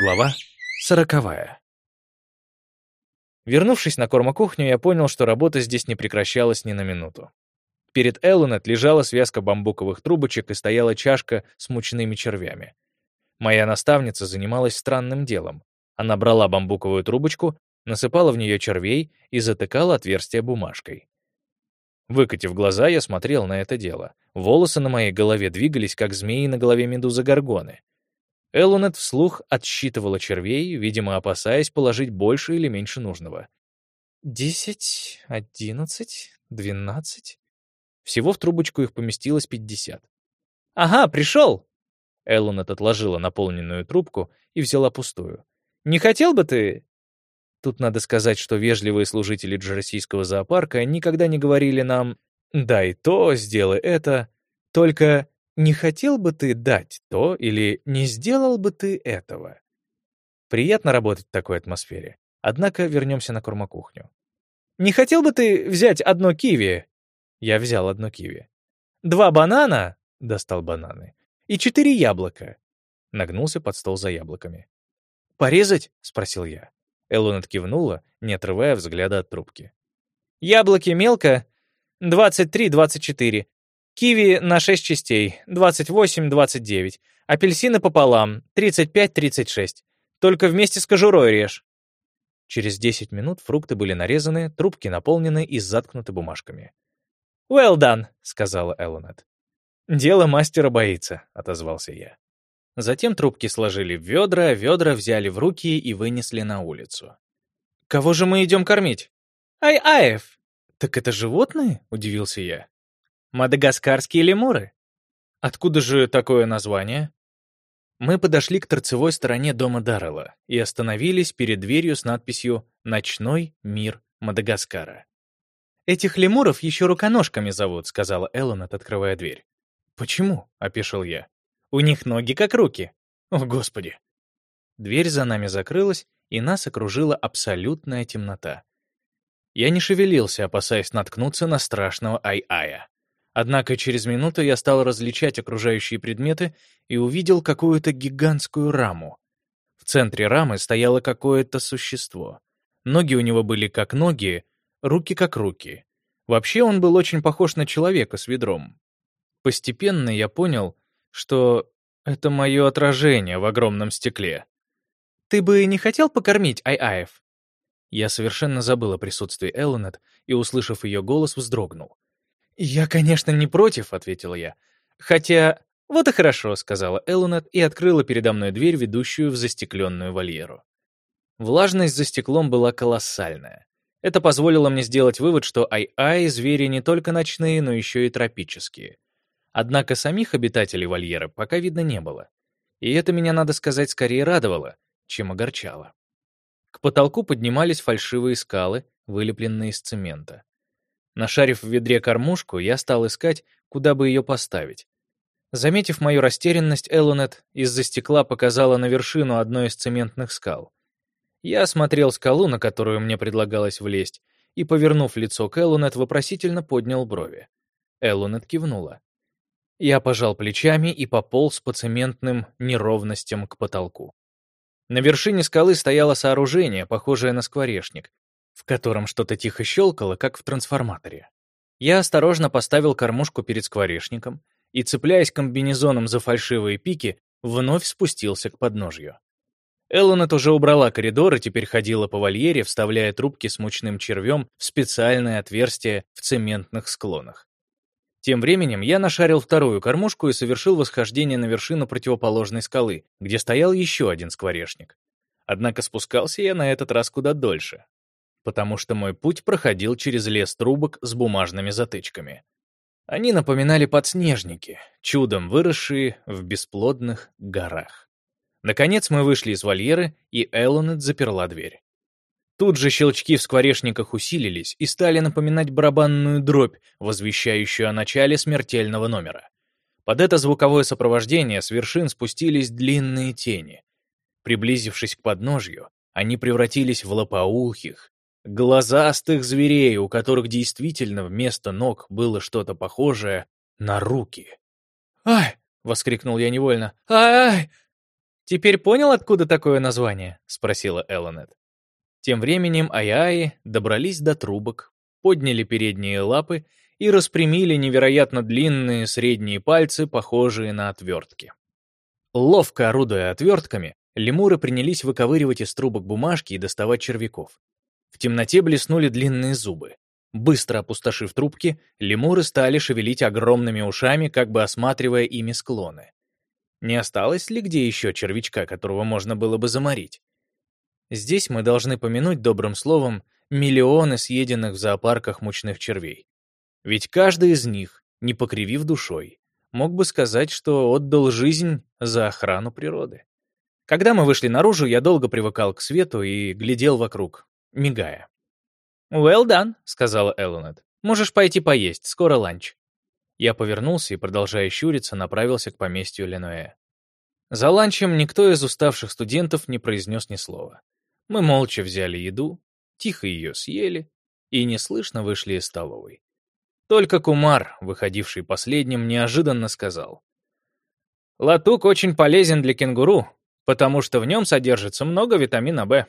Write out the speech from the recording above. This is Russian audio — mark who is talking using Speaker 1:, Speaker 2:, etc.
Speaker 1: Глава сороковая. Вернувшись на кормокухню, я понял, что работа здесь не прекращалась ни на минуту. Перед Эллонет лежала связка бамбуковых трубочек и стояла чашка с мучными червями. Моя наставница занималась странным делом. Она брала бамбуковую трубочку, насыпала в нее червей и затыкала отверстие бумажкой. Выкатив глаза, я смотрел на это дело. Волосы на моей голове двигались, как змеи на голове медузы Горгоны. Элунет вслух отсчитывала червей, видимо, опасаясь положить больше или меньше нужного. «Десять, одиннадцать, двенадцать...» Всего в трубочку их поместилось пятьдесят. «Ага, пришел!» Элунет отложила наполненную трубку и взяла пустую. «Не хотел бы ты...» Тут надо сказать, что вежливые служители Джерсийского зоопарка никогда не говорили нам «дай то, сделай это», только не хотел бы ты дать то или не сделал бы ты этого? Приятно работать в такой атмосфере. Однако вернемся на кормокухню. Не хотел бы ты взять одно киви? Я взял одно киви. Два банана? Достал бананы. И четыре яблока. Нагнулся под стол за яблоками. «Порезать?» — спросил я. Эллонет кивнула, не отрывая взгляда от трубки. «Яблоки мелко. Двадцать три, двадцать четыре. Киви на 6 частей, 28-29. Апельсины пополам, 35-36. Только вместе с кожурой режь. Через 10 минут фрукты были нарезаны, трубки наполнены и заткнуты бумажками. «Well done», — сказала Эллонет. «Дело мастера боится», — отозвался я. Затем трубки сложили в ведра, ведра взяли в руки и вынесли на улицу. «Кого же мы идем кормить?» «Ай-аев!» «Так это животные?» — удивился я. Мадагаскарские лемуры. Откуда же такое название? Мы подошли к торцевой стороне дома Даррелла и остановились перед дверью с надписью «Ночной мир Мадагаскара». «Этих лемуров еще руконожками зовут», — сказала Эллонет, открывая дверь. «Почему?» — опешил я. «У них ноги как руки». «О, Господи!» Дверь за нами закрылась, и нас окружила абсолютная темнота. Я не шевелился, опасаясь наткнуться на страшного Ай-Ая. Однако через минуту я стал различать окружающие предметы и увидел какую-то гигантскую раму. В центре рамы стояло какое-то существо. Ноги у него были как ноги, руки как руки. Вообще он был очень похож на человека с ведром. Постепенно я понял, что это мое отражение в огромном стекле. «Ты бы не хотел покормить Ай-Аев?» Я совершенно забыл о присутствии Эллонет и, услышав ее голос, вздрогнул. «Я, конечно, не против», — ответила я. «Хотя...» «Вот и хорошо», — сказала Эллонет и открыла передо мной дверь, ведущую в застекленную вольеру. Влажность за стеклом была колоссальная. Это позволило мне сделать вывод, что ай-ай — звери не только ночные, но еще и тропические. Однако самих обитателей вольера пока видно не было. И это меня, надо сказать, скорее радовало, чем огорчало. К потолку поднимались фальшивые скалы, вылепленные из цемента. Нашарив в ведре кормушку, я стал искать, куда бы ее поставить. Заметив мою растерянность, Эллонет из-за стекла показала на вершину одной из цементных скал. Я осмотрел скалу, на которую мне предлагалось влезть, и, повернув лицо к Эллонет, вопросительно поднял брови. Эллонет кивнула. Я пожал плечами и пополз по цементным неровностям к потолку. На вершине скалы стояло сооружение, похожее на скворечник, в котором что-то тихо щелкало, как в трансформаторе. Я осторожно поставил кормушку перед скворечником и, цепляясь комбинезоном за фальшивые пики, вновь спустился к подножью. Эллонет уже убрала коридор и теперь ходила по вольере, вставляя трубки с мучным червем в специальное отверстие в цементных склонах. Тем временем я нашарил вторую кормушку и совершил восхождение на вершину противоположной скалы, где стоял еще один скворечник. Однако спускался я на этот раз куда дольше, потому что мой путь проходил через лес трубок с бумажными затычками. Они напоминали подснежники, чудом выросшие в бесплодных горах. Наконец мы вышли из вольеры, и Эллонет заперла дверь. Тут же щелчки в скворечниках усилились и стали напоминать барабанную дробь, возвещающую о начале смертельного номера. Под это звуковое сопровождение с вершин спустились длинные тени. Приблизившись к подножью, они превратились в лопоухих, глазастых зверей, у которых действительно вместо ног было что-то похожее на руки. «Ай!» — воскликнул я невольно. «Ай-ай!» «Теперь понял, откуда такое название?» — спросила Эллонет. Тем временем Аяи добрались до трубок, подняли передние лапы и распрямили невероятно длинные средние пальцы, похожие на отвертки. Ловко орудуя отвертками, лемуры принялись выковыривать из трубок бумажки и доставать червяков. В темноте блеснули длинные зубы. Быстро опустошив трубки, лемуры стали шевелить огромными ушами, как бы осматривая ими склоны. Не осталось ли где еще червячка, которого можно было бы заморить? Здесь мы должны помянуть добрым словом миллионы съеденных в зоопарках мучных червей. Ведь каждый из них, не покривив душой, мог бы сказать, что отдал жизнь за охрану природы. Когда мы вышли наружу, я долго привыкал к свету и глядел вокруг, мигая. «Well done», — сказала Эллонет. «Можешь пойти поесть, скоро ланч». Я повернулся и, продолжая щуриться, направился к поместью Ленуэ. За ланчем никто из уставших студентов не произнес ни слова. Мы молча взяли еду, тихо ее съели и неслышно вышли из столовой. Только Кумар, выходивший последним, неожиданно сказал. «Латук очень полезен для кенгуру, потому что в нем содержится много витамина В».